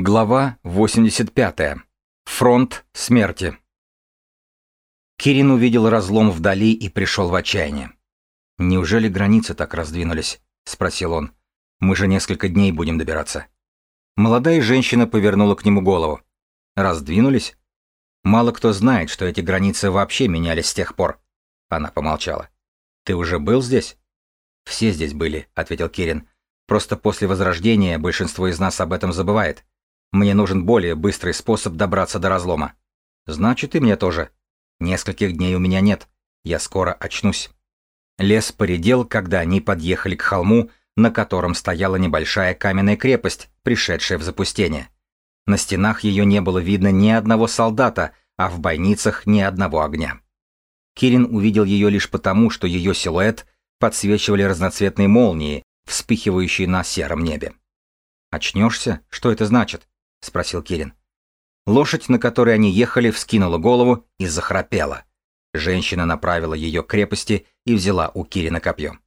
Глава 85. Фронт смерти. Кирин увидел разлом вдали и пришел в отчаяние. «Неужели границы так раздвинулись?» — спросил он. «Мы же несколько дней будем добираться». Молодая женщина повернула к нему голову. «Раздвинулись? Мало кто знает, что эти границы вообще менялись с тех пор». Она помолчала. «Ты уже был здесь?» «Все здесь были», — ответил Кирин. «Просто после Возрождения большинство из нас об этом забывает. Мне нужен более быстрый способ добраться до разлома. Значит, и мне тоже. Нескольких дней у меня нет. Я скоро очнусь. Лес поредел, когда они подъехали к холму, на котором стояла небольшая каменная крепость, пришедшая в запустение. На стенах ее не было видно ни одного солдата, а в бойницах ни одного огня. Кирин увидел ее лишь потому, что ее силуэт подсвечивали разноцветные молнии, вспыхивающие на сером небе. «Очнешься? Что это значит?» — спросил Кирин. Лошадь, на которой они ехали, вскинула голову и захрапела. Женщина направила ее к крепости и взяла у Кирина копье.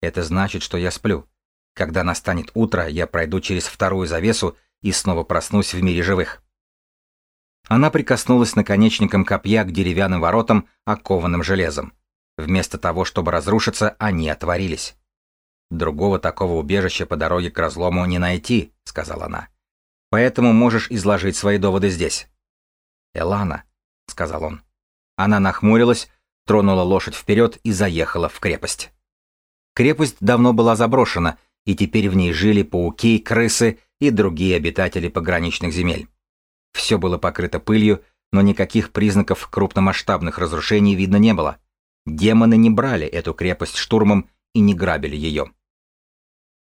«Это значит, что я сплю. Когда настанет утро, я пройду через вторую завесу и снова проснусь в мире живых». Она прикоснулась наконечником копья к деревянным воротам, окованным железом. Вместо того, чтобы разрушиться, они отворились. «Другого такого убежища по дороге к разлому не найти», — сказала она. Поэтому можешь изложить свои доводы здесь. Элана, сказал он. Она нахмурилась, тронула лошадь вперед и заехала в крепость. Крепость давно была заброшена, и теперь в ней жили пауки, крысы и другие обитатели пограничных земель. Все было покрыто пылью, но никаких признаков крупномасштабных разрушений видно не было. Демоны не брали эту крепость штурмом и не грабили ее.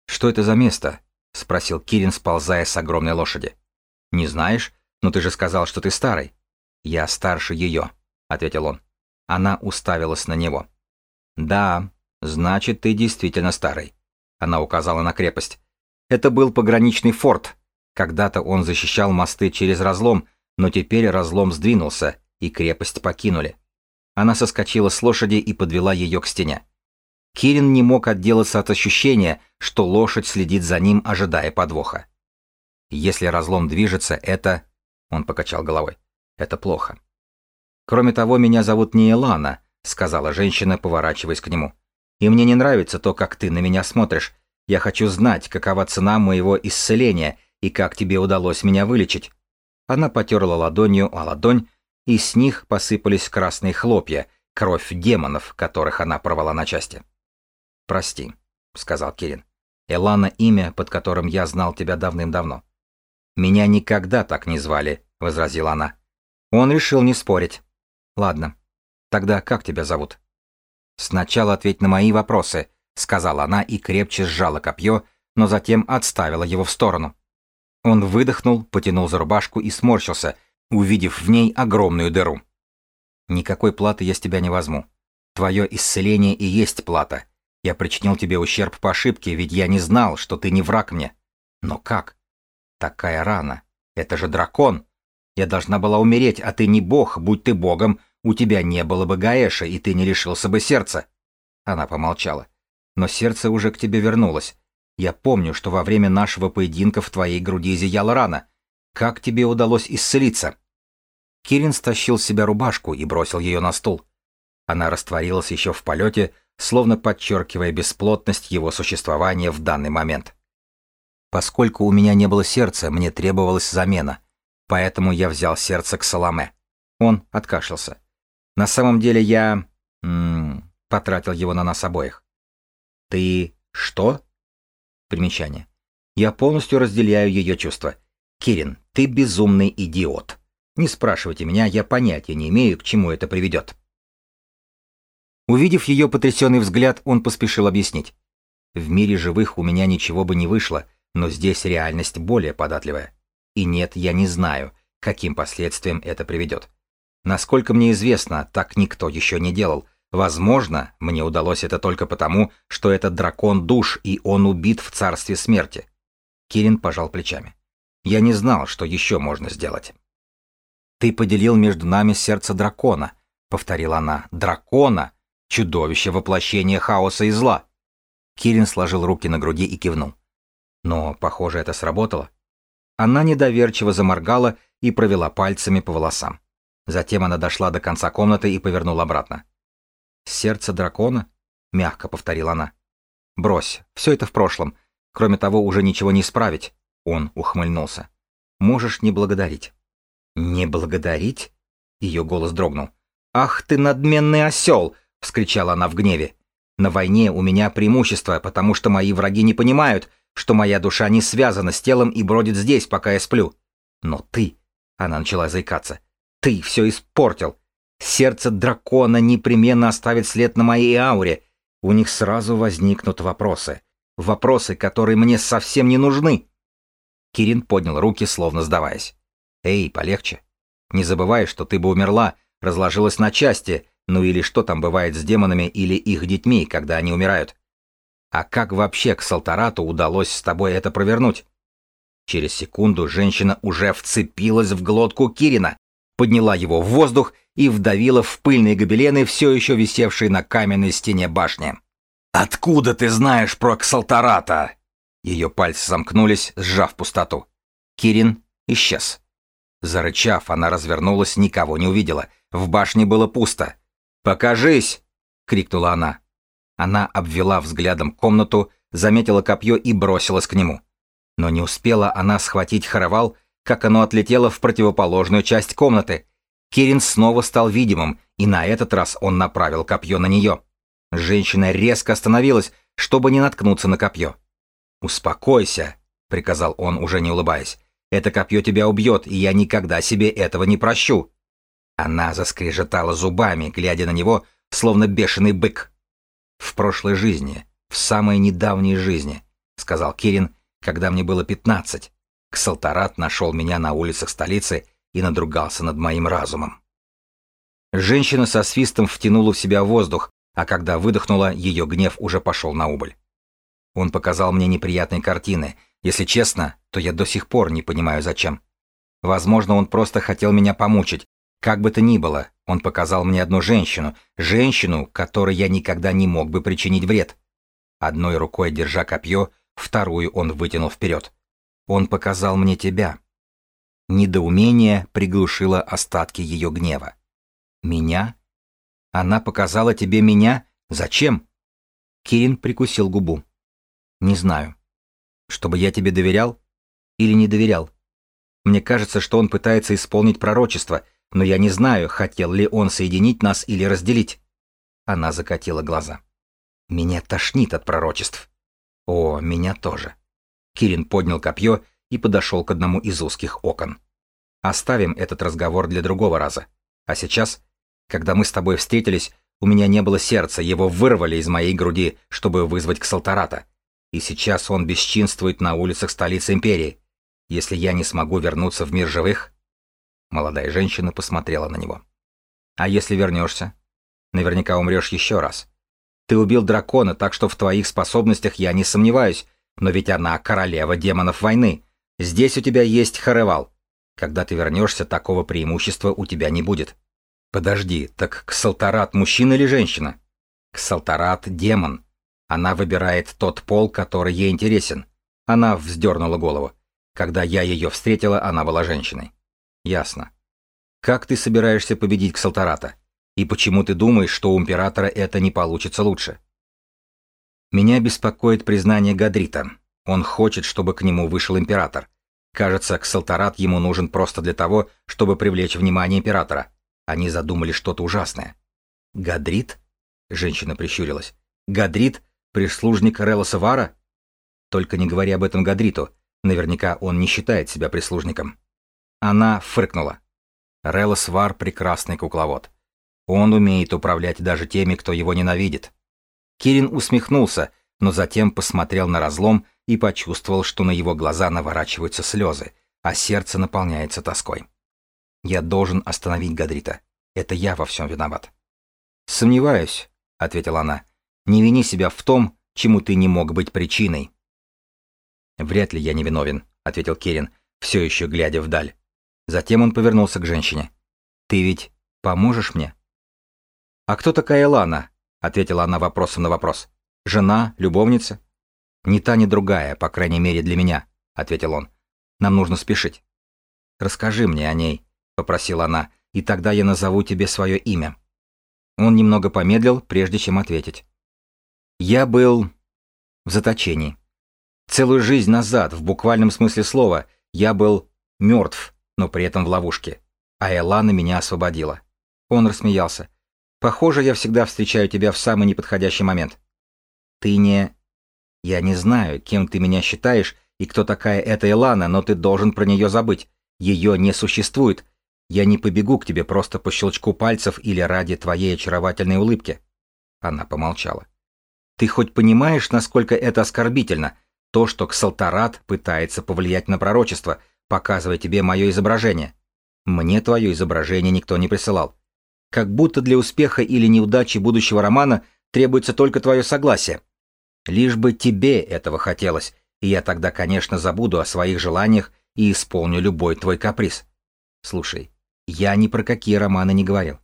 «Что это за место?» — спросил Кирин, сползая с огромной лошади. «Не знаешь? Но ты же сказал, что ты старый». «Я старше ее», — ответил он. Она уставилась на него. «Да, значит, ты действительно старый», — она указала на крепость. «Это был пограничный форт. Когда-то он защищал мосты через разлом, но теперь разлом сдвинулся, и крепость покинули». Она соскочила с лошади и подвела ее к стене. Кирин не мог отделаться от ощущения, что лошадь следит за ним, ожидая подвоха. Если разлом движется, это... Он покачал головой. Это плохо. Кроме того, меня зовут не Элана, сказала женщина, поворачиваясь к нему. И мне не нравится то, как ты на меня смотришь. Я хочу знать, какова цена моего исцеления и как тебе удалось меня вылечить. Она потерла ладонью о ладонь, и с них посыпались красные хлопья, кровь демонов, которых она порвала на части. «Прости», — сказал Кирин. «Элана — имя, под которым я знал тебя давным-давно». «Меня никогда так не звали», — возразила она. Он решил не спорить. «Ладно. Тогда как тебя зовут?» «Сначала ответь на мои вопросы», — сказала она и крепче сжала копье, но затем отставила его в сторону. Он выдохнул, потянул за рубашку и сморщился, увидев в ней огромную дыру. «Никакой платы я с тебя не возьму. Твое исцеление и есть плата. Я причинил тебе ущерб по ошибке, ведь я не знал, что ты не враг мне. Но как? Такая рана. Это же дракон. Я должна была умереть, а ты не бог, будь ты богом, у тебя не было бы Гаэша, и ты не лишился бы сердца. Она помолчала. Но сердце уже к тебе вернулось. Я помню, что во время нашего поединка в твоей груди зияла рана. Как тебе удалось исцелиться? Кирин стащил с себя рубашку и бросил ее на стул. Она растворилась еще в полете, словно подчеркивая бесплотность его существования в данный момент. Поскольку у меня не было сердца, мне требовалась замена, поэтому я взял сердце к Саламе. Он откашлялся. На самом деле я... М -м, потратил его на нас обоих. Ты... что? Примечание. Я полностью разделяю ее чувства. Кирин, ты безумный идиот. Не спрашивайте меня, я понятия не имею, к чему это приведет. Увидев ее потрясенный взгляд, он поспешил объяснить. В мире живых у меня ничего бы не вышло, но здесь реальность более податливая. И нет, я не знаю, каким последствиям это приведет. Насколько мне известно, так никто еще не делал. Возможно, мне удалось это только потому, что этот дракон душ, и он убит в царстве смерти. Кирин пожал плечами. Я не знал, что еще можно сделать. Ты поделил между нами сердце дракона, повторила она. Дракона, Чудовище воплощение хаоса и зла. Кирин сложил руки на груди и кивнул. Но, похоже, это сработало. Она недоверчиво заморгала и провела пальцами по волосам. Затем она дошла до конца комнаты и повернула обратно. «Сердце дракона?» — мягко повторила она. «Брось, все это в прошлом. Кроме того, уже ничего не исправить». Он ухмыльнулся. «Можешь не благодарить». «Не благодарить?» Ее голос дрогнул. «Ах ты надменный осел!» — вскричала она в гневе. «На войне у меня преимущество, потому что мои враги не понимают, что моя душа не связана с телом и бродит здесь, пока я сплю. Но ты...» — она начала заикаться. «Ты все испортил. Сердце дракона непременно оставит след на моей ауре. У них сразу возникнут вопросы. Вопросы, которые мне совсем не нужны». Кирин поднял руки, словно сдаваясь. «Эй, полегче. Не забывай, что ты бы умерла, разложилась на части, ну или что там бывает с демонами или их детьми, когда они умирают. А как вообще к Салтарату удалось с тобой это провернуть? Через секунду женщина уже вцепилась в глотку Кирина, подняла его в воздух и вдавила в пыльные гобелены, все еще висевшие на каменной стене башни. «Откуда ты знаешь про Ксалтарата?» Ее пальцы замкнулись, сжав пустоту. Кирин исчез. Зарычав, она развернулась, никого не увидела. В башне было пусто. «Покажись!» — крикнула она. Она обвела взглядом комнату, заметила копье и бросилась к нему. Но не успела она схватить хоровал, как оно отлетело в противоположную часть комнаты. Кирин снова стал видимым, и на этот раз он направил копье на нее. Женщина резко остановилась, чтобы не наткнуться на копье. «Успокойся», — приказал он, уже не улыбаясь. Это копье тебя убьет, и я никогда себе этого не прощу. Она заскрежетала зубами, глядя на него, словно бешеный бык. В прошлой жизни, в самой недавней жизни, сказал Кирин, когда мне было пятнадцать, Ксалтарат нашел меня на улицах столицы и надругался над моим разумом. Женщина со свистом втянула в себя воздух, а когда выдохнула, ее гнев уже пошел на убыль. Он показал мне неприятные картины, если честно, то я до сих пор не понимаю, зачем. Возможно, он просто хотел меня помучить. Как бы то ни было, он показал мне одну женщину, женщину, которой я никогда не мог бы причинить вред. Одной рукой держа копье, вторую он вытянул вперед. Он показал мне тебя. Недоумение приглушило остатки ее гнева. Меня? Она показала тебе меня? Зачем? Кирин прикусил губу. Не знаю. Чтобы я тебе доверял? Или не доверял? Мне кажется, что он пытается исполнить пророчество, но я не знаю, хотел ли он соединить нас или разделить. Она закатила глаза. Меня тошнит от пророчеств. О, меня тоже. Кирин поднял копье и подошел к одному из узких окон. Оставим этот разговор для другого раза. А сейчас, когда мы с тобой встретились, у меня не было сердца, его вырвали из моей груди, чтобы вызвать к Салтарата. И сейчас он бесчинствует на улицах столицы империи. Если я не смогу вернуться в мир живых...» Молодая женщина посмотрела на него. «А если вернешься? Наверняка умрешь еще раз. Ты убил дракона, так что в твоих способностях я не сомневаюсь, но ведь она королева демонов войны. Здесь у тебя есть Харевал. Когда ты вернешься, такого преимущества у тебя не будет. Подожди, так Ксалтарат мужчина или женщина? Ксалтарат демон. Она выбирает тот пол, который ей интересен. Она вздернула голову. Когда я ее встретила, она была женщиной. Ясно. Как ты собираешься победить Ксалтарата? И почему ты думаешь, что у императора это не получится лучше? Меня беспокоит признание Гадрита. Он хочет, чтобы к нему вышел император. Кажется, Ксалтарат ему нужен просто для того, чтобы привлечь внимание императора. Они задумали что-то ужасное. Гадрит? Женщина прищурилась. Гадрит Прислужник Релоса Вара? Только не говори об этом Гадриту. Наверняка он не считает себя прислужником. Она фыркнула. Релос Вар — прекрасный кукловод. Он умеет управлять даже теми, кто его ненавидит. Кирин усмехнулся, но затем посмотрел на разлом и почувствовал, что на его глаза наворачиваются слезы, а сердце наполняется тоской. «Я должен остановить Гадрита. Это я во всем виноват». «Сомневаюсь», — ответила она. Не вини себя в том, чему ты не мог быть причиной. Вряд ли я не виновен, ответил Керин, все еще глядя вдаль. Затем он повернулся к женщине. Ты ведь поможешь мне? А кто такая Лана? ответила она вопросом на вопрос. Жена, любовница? Ни та, ни другая, по крайней мере для меня, ответил он. Нам нужно спешить. Расскажи мне о ней, попросила она, и тогда я назову тебе свое имя. Он немного помедлил, прежде чем ответить. Я был в заточении. Целую жизнь назад, в буквальном смысле слова, я был мертв, но при этом в ловушке. А Элана меня освободила. Он рассмеялся. Похоже, я всегда встречаю тебя в самый неподходящий момент. Ты не... Я не знаю, кем ты меня считаешь и кто такая эта Элана, но ты должен про нее забыть. Ее не существует. Я не побегу к тебе просто по щелчку пальцев или ради твоей очаровательной улыбки. Она помолчала. Ты хоть понимаешь, насколько это оскорбительно, то, что Ксалтарат пытается повлиять на пророчество, показывая тебе мое изображение? Мне твое изображение никто не присылал. Как будто для успеха или неудачи будущего романа требуется только твое согласие. Лишь бы тебе этого хотелось, и я тогда, конечно, забуду о своих желаниях и исполню любой твой каприз. Слушай, я ни про какие романы не говорил.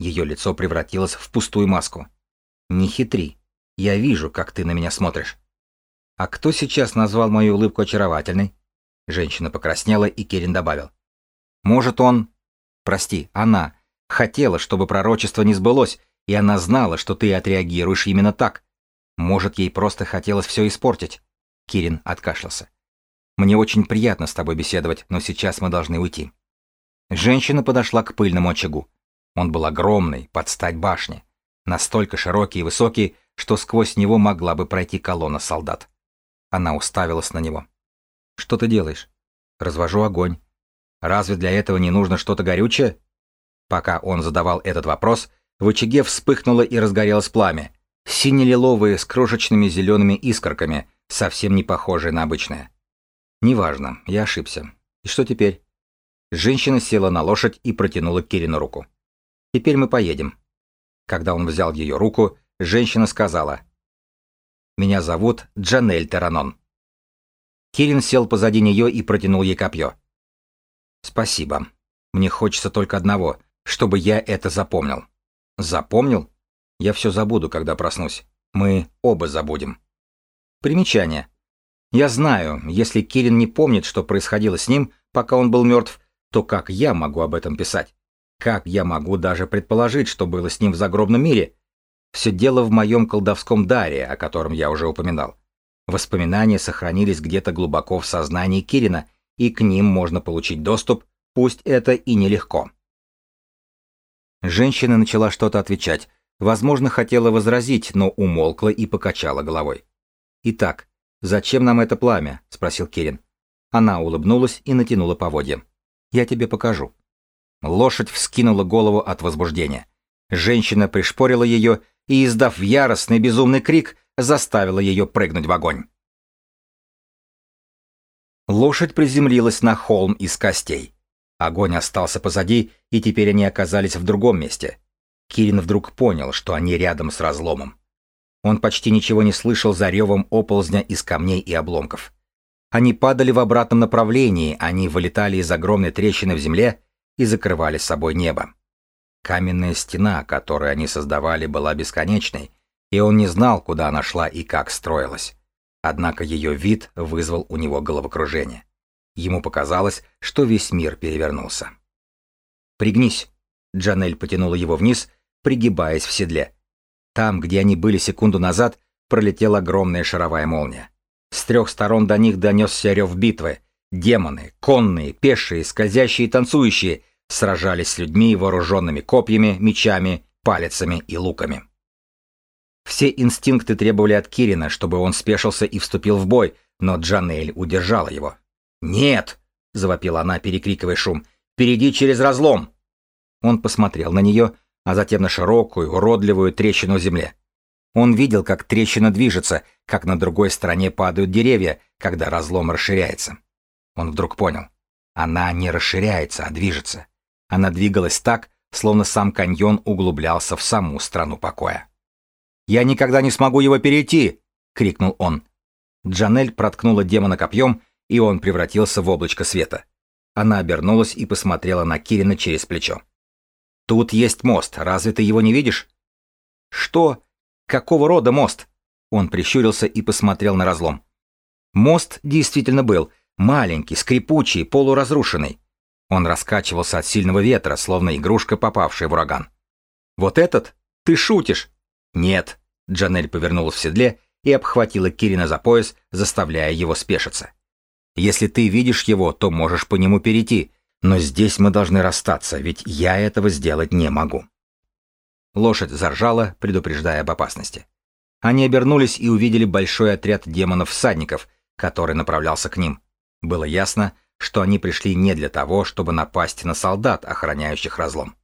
Ее лицо превратилось в пустую маску. Не хитри. Я вижу, как ты на меня смотришь. А кто сейчас назвал мою улыбку очаровательной? Женщина покраснела, и Керин добавил. Может, он... Прости, она хотела, чтобы пророчество не сбылось, и она знала, что ты отреагируешь именно так. Может, ей просто хотелось все испортить. Кирин откашлялся. Мне очень приятно с тобой беседовать, но сейчас мы должны уйти. Женщина подошла к пыльному очагу. Он был огромный, под стать башне. Настолько широкий и высокий, что сквозь него могла бы пройти колонна солдат. Она уставилась на него. «Что ты делаешь?» «Развожу огонь. Разве для этого не нужно что-то горючее?» Пока он задавал этот вопрос, в очаге вспыхнуло и разгорелось пламя. Сине-лиловые с крошечными зелеными искорками, совсем не похожие на обычное. «Неважно, я ошибся. И что теперь?» Женщина села на лошадь и протянула Кирину руку. «Теперь мы поедем». Когда он взял ее руку, женщина сказала. «Меня зовут Джанель Таранон». Кирин сел позади нее и протянул ей копье. «Спасибо. Мне хочется только одного, чтобы я это запомнил». «Запомнил? Я все забуду, когда проснусь. Мы оба забудем». Примечание. Я знаю, если Кирин не помнит, что происходило с ним, пока он был мертв, то как я могу об этом писать? Как я могу даже предположить, что было с ним в загробном мире? Все дело в моем колдовском даре, о котором я уже упоминал. Воспоминания сохранились где-то глубоко в сознании Кирина, и к ним можно получить доступ, пусть это и нелегко. Женщина начала что-то отвечать, возможно, хотела возразить, но умолкла и покачала головой. «Итак, зачем нам это пламя?» — спросил Кирин. Она улыбнулась и натянула поводья. Я тебе покажу». Лошадь вскинула голову от возбуждения. Женщина пришпорила ее и, издав яростный безумный крик, заставила ее прыгнуть в огонь. Лошадь приземлилась на холм из костей. Огонь остался позади, и теперь они оказались в другом месте. Кирин вдруг понял, что они рядом с разломом. Он почти ничего не слышал за ревом оползня из камней и обломков. Они падали в обратном направлении, они вылетали из огромной трещины в земле и закрывали собой небо. Каменная стена, которую они создавали, была бесконечной, и он не знал, куда она шла и как строилась. Однако ее вид вызвал у него головокружение. Ему показалось, что весь мир перевернулся. «Пригнись!» Джанель потянула его вниз, пригибаясь в седле. Там, где они были секунду назад, пролетела огромная шаровая молния. С трех сторон до них донесся рев битвы. Демоны, конные, пешие, скользящие и танцующие сражались с людьми, вооруженными копьями, мечами, палицами и луками. Все инстинкты требовали от Кирина, чтобы он спешился и вступил в бой, но Джанель удержала его. «Нет!» — завопила она, перекрикивая шум. «Впереди через разлом!» Он посмотрел на нее, а затем на широкую, уродливую трещину в земле. Он видел, как трещина движется, как на другой стороне падают деревья, когда разлом расширяется. Он вдруг понял. Она не расширяется, а движется. Она двигалась так, словно сам каньон углублялся в саму страну покоя. «Я никогда не смогу его перейти!» — крикнул он. Джанель проткнула демона копьем, и он превратился в облачко света. Она обернулась и посмотрела на Кирина через плечо. «Тут есть мост, разве ты его не видишь?» «Что?» Какого рода мост? Он прищурился и посмотрел на разлом. Мост действительно был, Маленький, скрипучий, полуразрушенный. Он раскачивался от сильного ветра, словно игрушка, попавшая в ураган. «Вот этот? Ты шутишь?» «Нет». Джанель повернулась в седле и обхватила Кирина за пояс, заставляя его спешиться. «Если ты видишь его, то можешь по нему перейти, но здесь мы должны расстаться, ведь я этого сделать не могу». Лошадь заржала, предупреждая об опасности. Они обернулись и увидели большой отряд демонов-всадников, который направлялся к ним. Было ясно, что они пришли не для того, чтобы напасть на солдат, охраняющих разлом.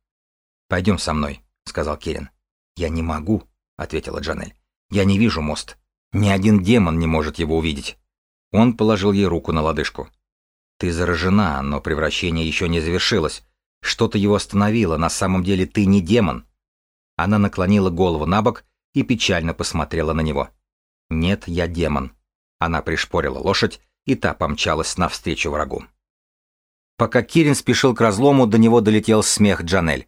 «Пойдем со мной», — сказал Кирин. «Я не могу», — ответила Джанель. «Я не вижу мост. Ни один демон не может его увидеть». Он положил ей руку на лодыжку. «Ты заражена, но превращение еще не завершилось. Что-то его остановило, на самом деле ты не демон». Она наклонила голову на бок и печально посмотрела на него. «Нет, я демон». Она пришпорила лошадь, и та помчалась навстречу врагу. Пока Кирин спешил к разлому, до него долетел смех Джанель.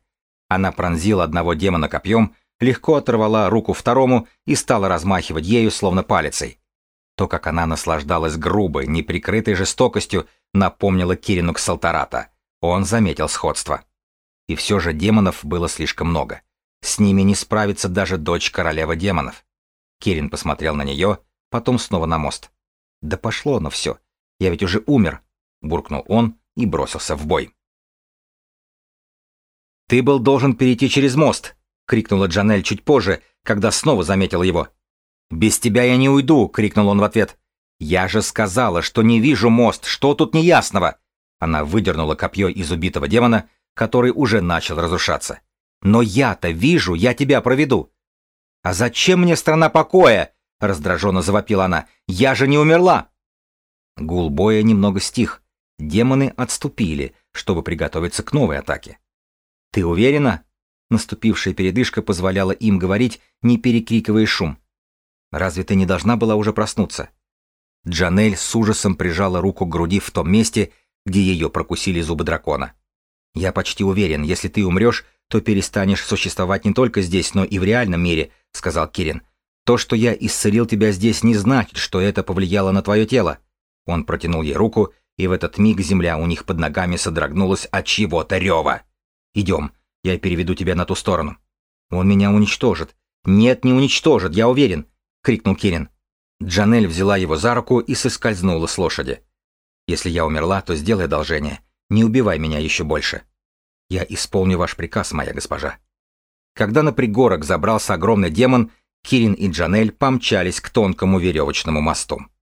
Она пронзила одного демона копьем, легко оторвала руку второму и стала размахивать ею, словно палицей. То, как она наслаждалась грубой, неприкрытой жестокостью, напомнило Кирину Ксалтарата. Он заметил сходство. И все же демонов было слишком много. С ними не справится даже дочь королевы демонов. Кирин посмотрел на нее, потом снова на мост. «Да пошло оно все. Я ведь уже умер», — буркнул он и бросился в бой. «Ты был должен перейти через мост!» — крикнула Джанель чуть позже, когда снова заметила его. «Без тебя я не уйду!» — крикнул он в ответ. «Я же сказала, что не вижу мост, что тут неясного?» Она выдернула копье из убитого демона, который уже начал разрушаться. «Но я-то вижу, я тебя проведу!» «А зачем мне страна покоя?» — раздраженно завопила она. «Я же не умерла!» Гул боя немного стих. Демоны отступили, чтобы приготовиться к новой атаке. «Ты уверена?» Наступившая передышка позволяла им говорить, не перекрикивая шум. «Разве ты не должна была уже проснуться?» Джанель с ужасом прижала руку к груди в том месте, где ее прокусили зубы дракона. «Я почти уверен, если ты умрешь, то перестанешь существовать не только здесь, но и в реальном мире», — сказал Кирин. «То, что я исцелил тебя здесь, не значит, что это повлияло на твое тело». Он протянул ей руку, и в этот миг земля у них под ногами содрогнулась от чего-то рева. «Идем, я переведу тебя на ту сторону». «Он меня уничтожит». «Нет, не уничтожит, я уверен», — крикнул Кирин. Джанель взяла его за руку и соскользнула с лошади. «Если я умерла, то сделай одолжение. Не убивай меня еще больше». «Я исполню ваш приказ, моя госпожа». Когда на пригорок забрался огромный демон, Кирин и Джанель помчались к тонкому веревочному мосту.